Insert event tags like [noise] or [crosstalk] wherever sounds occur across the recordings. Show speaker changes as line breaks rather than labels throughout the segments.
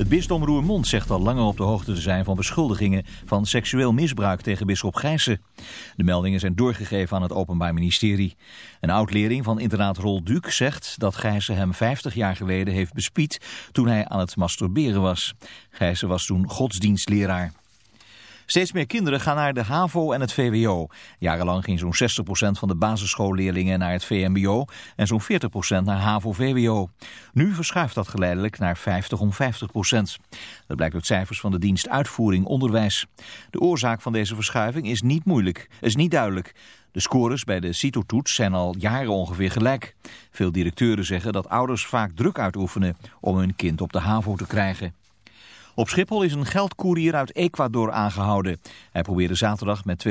Het bisdom Roermond zegt al langer op de hoogte te zijn van beschuldigingen van seksueel misbruik tegen bisschop Gijssen. De meldingen zijn doorgegeven aan het Openbaar Ministerie. Een oud-leerling van internaat Rol Duc zegt dat Gijssen hem 50 jaar geleden heeft bespied toen hij aan het masturberen was. Gijssen was toen godsdienstleraar. Steeds meer kinderen gaan naar de HAVO en het VWO. Jarenlang ging zo'n 60% van de basisschoolleerlingen naar het VMBO en zo'n 40% naar HAVO-VWO. Nu verschuift dat geleidelijk naar 50 om 50%. Dat blijkt uit cijfers van de dienst Uitvoering Onderwijs. De oorzaak van deze verschuiving is niet moeilijk, is niet duidelijk. De scores bij de CITO-toets zijn al jaren ongeveer gelijk. Veel directeuren zeggen dat ouders vaak druk uitoefenen om hun kind op de HAVO te krijgen. Op Schiphol is een geldkoerier uit Ecuador aangehouden. Hij probeerde zaterdag met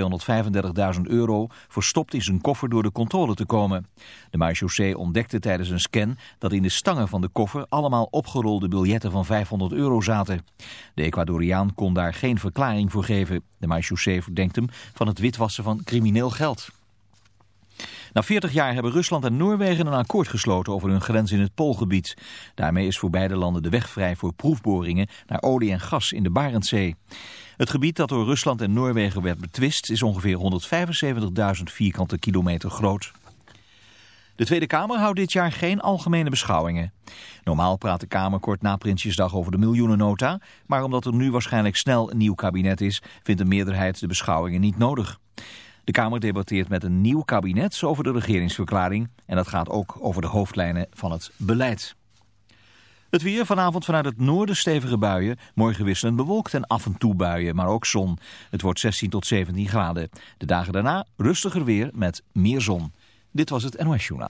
235.000 euro verstopt in zijn koffer door de controle te komen. De marechaussee ontdekte tijdens een scan dat in de stangen van de koffer allemaal opgerolde biljetten van 500 euro zaten. De Ecuadoriaan kon daar geen verklaring voor geven. De marechaussee verdenkt hem van het witwassen van crimineel geld. Na 40 jaar hebben Rusland en Noorwegen een akkoord gesloten over hun grens in het Poolgebied. Daarmee is voor beide landen de weg vrij voor proefboringen naar olie en gas in de Barentszee. Het gebied dat door Rusland en Noorwegen werd betwist is ongeveer 175.000 vierkante kilometer groot. De Tweede Kamer houdt dit jaar geen algemene beschouwingen. Normaal praat de Kamer kort na Prinsjesdag over de miljoenennota, maar omdat er nu waarschijnlijk snel een nieuw kabinet is, vindt de meerderheid de beschouwingen niet nodig. De Kamer debatteert met een nieuw kabinet over de regeringsverklaring en dat gaat ook over de hoofdlijnen van het beleid. Het weer vanavond vanuit het noorden stevige buien, morgen wisselend bewolkt en af en toe buien, maar ook zon. Het wordt 16 tot 17 graden. De dagen daarna rustiger weer met meer zon. Dit was het NOS Journaal.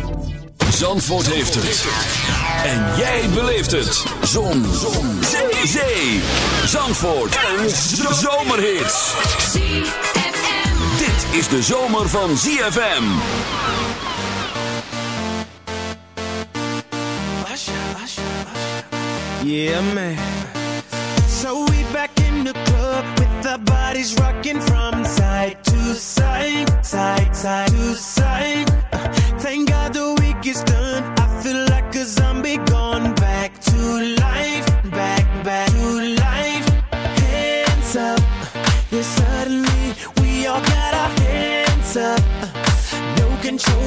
Zandvoort heeft het. En jij beleeft het. Zon. Zon. Zee. Zee. Zandvoort. Een zomerhit. Dit is de zomer van ZFM.
Yeah, man. So we back in the club with our bodies rocking from side to side, side, side to side. Uh, Thank God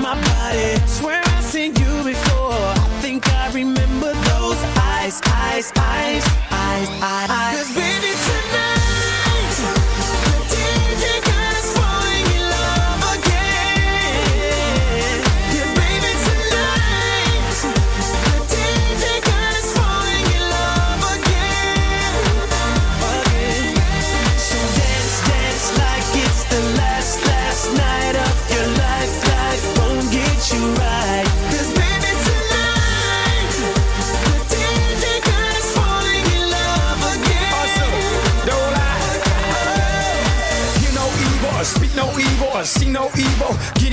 my body. Swear I've seen you before. I think I remember those eyes, eyes, eyes, eyes, eyes. eyes.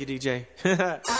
Thank you, DJ. [laughs]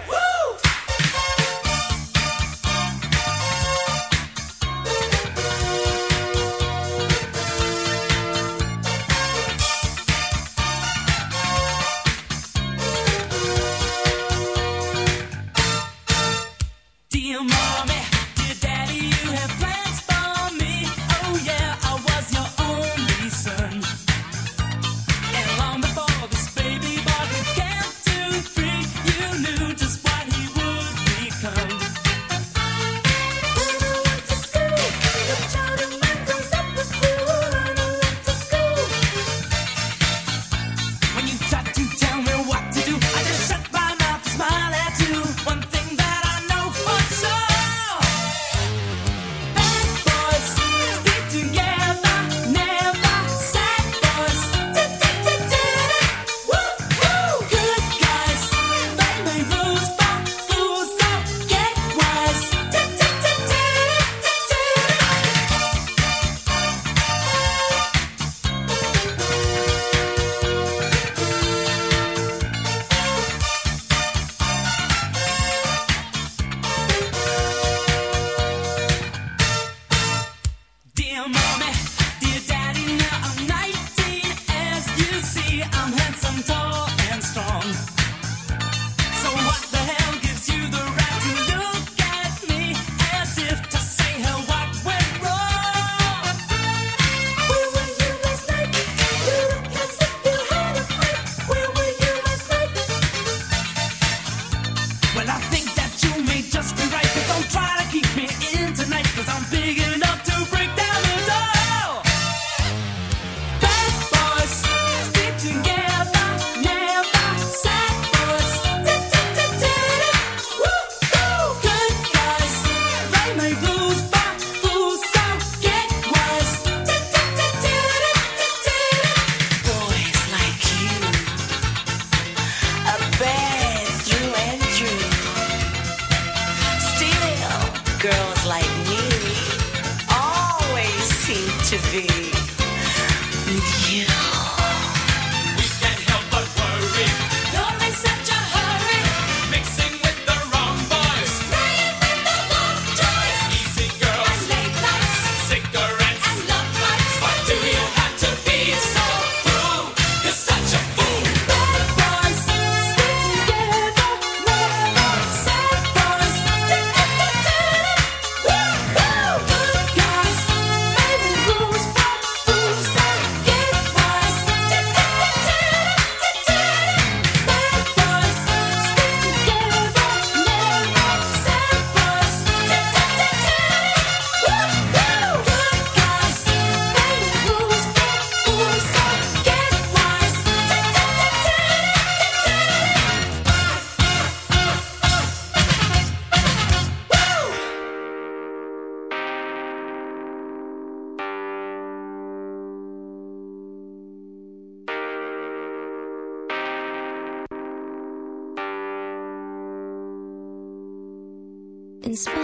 spend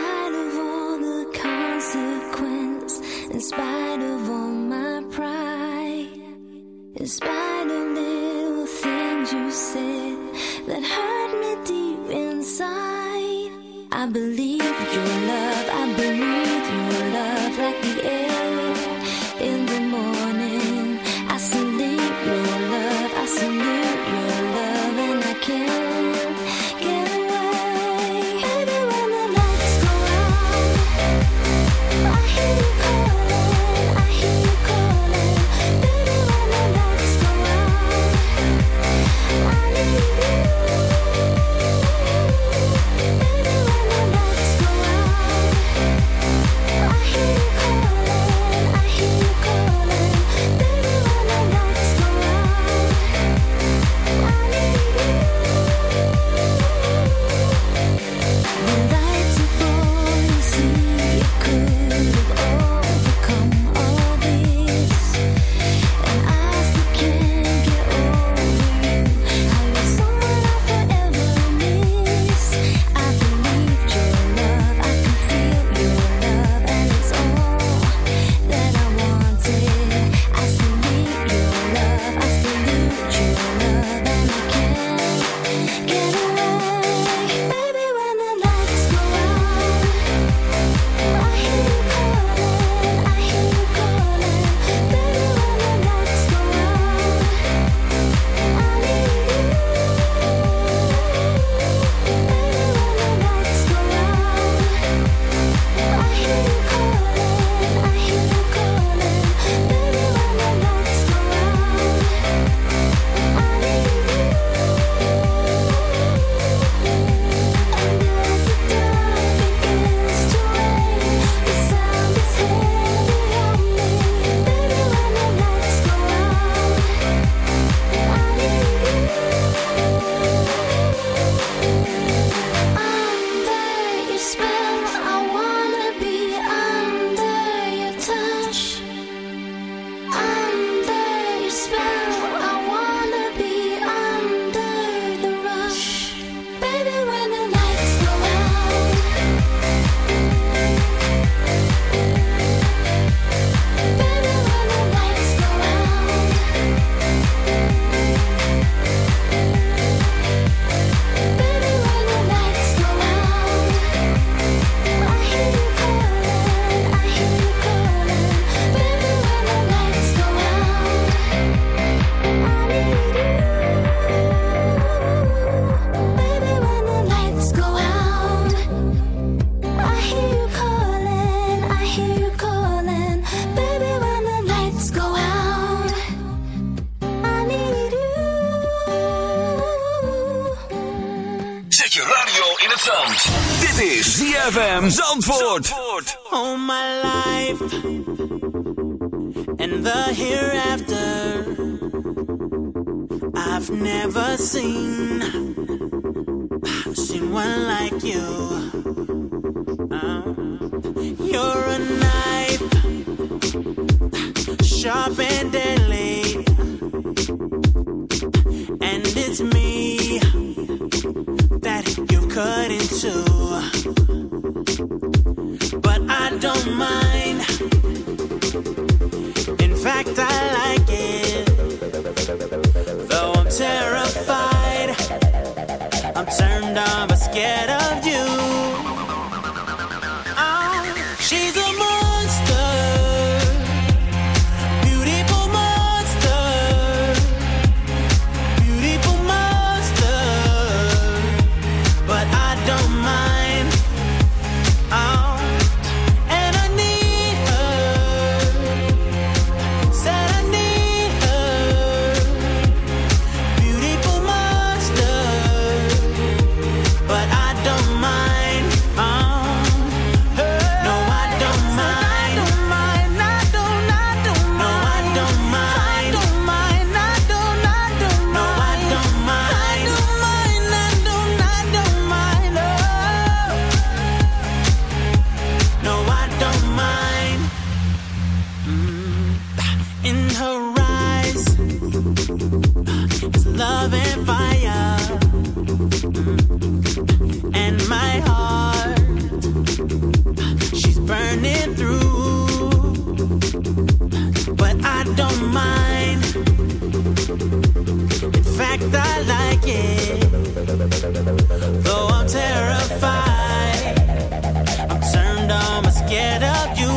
life and the hereafter. I've never seen seen one like you. Uh, you're a knife, sharp and deadly, and it's me that you cut into. In fact, I like it. Though I'm terrified, I'm turned on, I'm scared of you.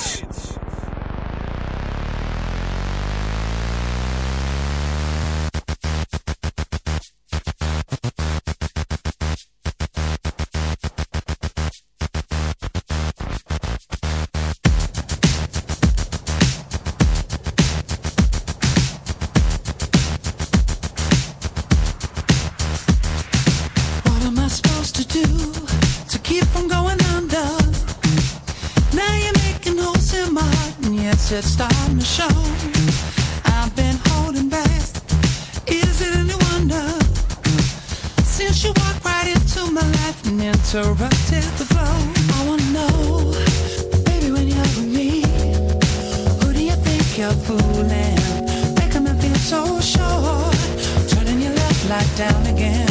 It's starting to show. I've been holding back. Is it any wonder? Since you walked right into my life and interrupted the flow, I wanna know, baby, when you're with me, who do you think you're fooling? Making me feel so sure, turning your left light down again.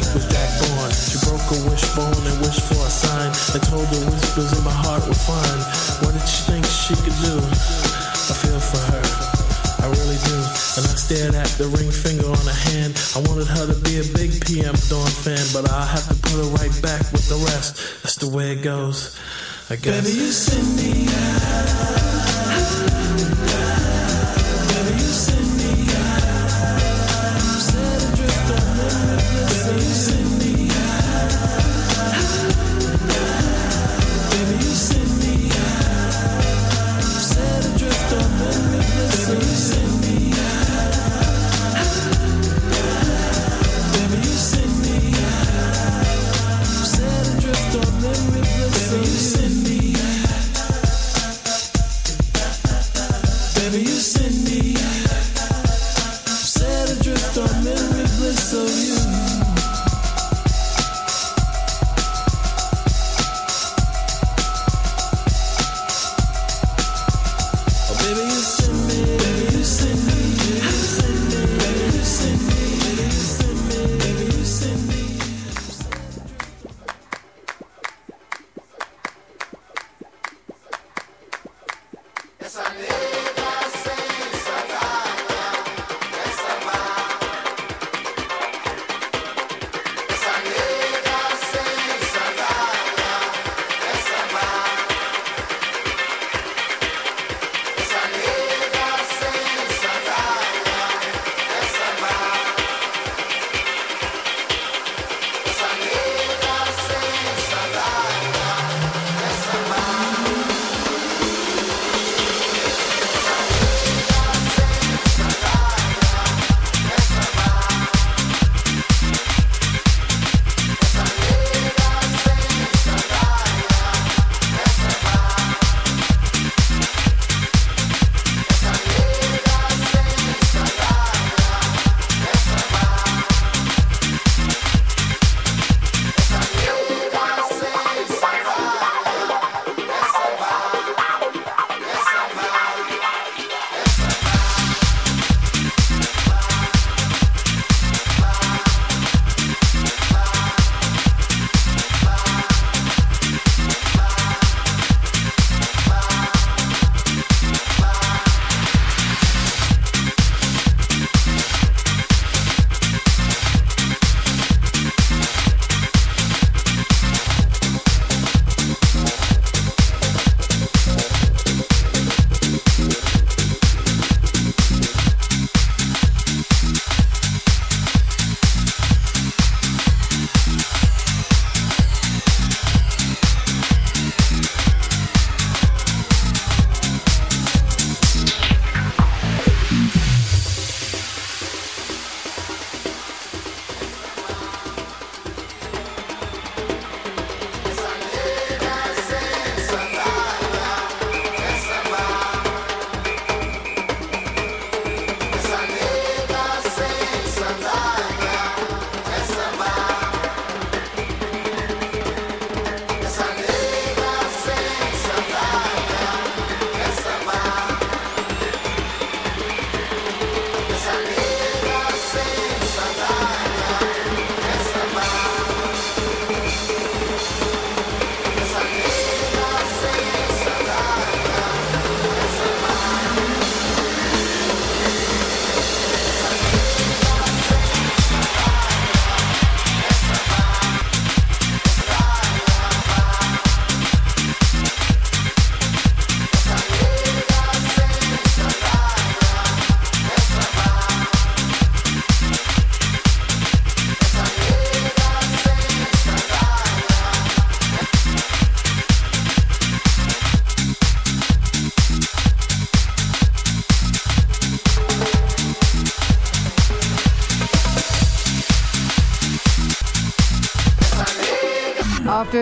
snake was backborn. She broke a wishbone and wished for a sign. And told the whispers in my heart were fine. What did she think she could do? I feel for her. I really do. And I stared at the ring finger on her hand. I wanted her to be a big PM Dawn fan, but I have to put her right back with the rest. That's the way it goes, I guess. Baby, you send me
out.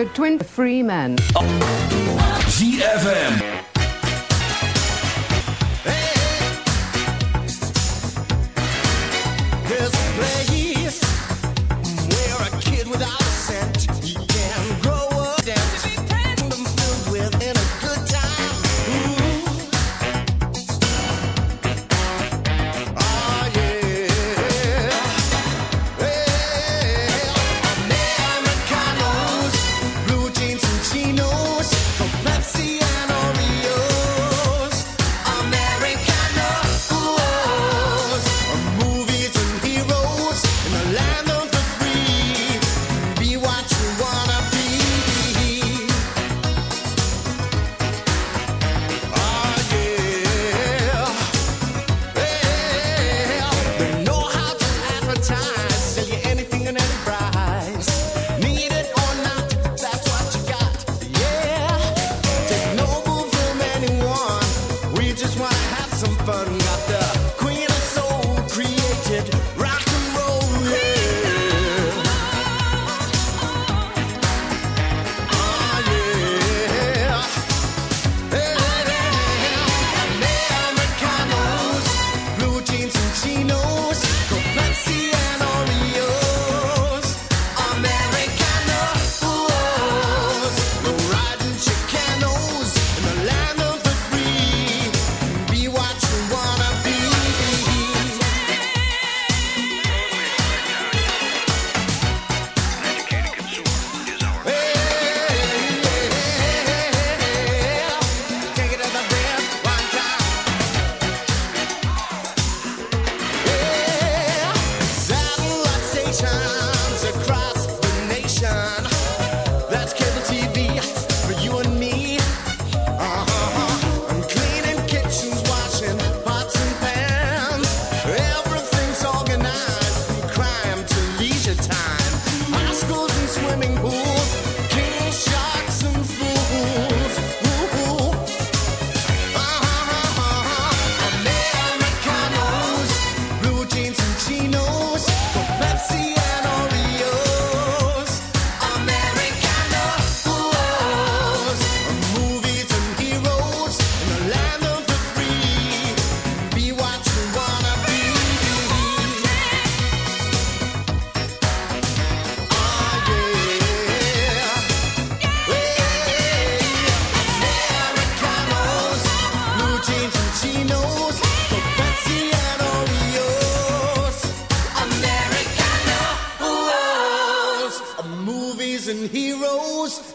twin free men.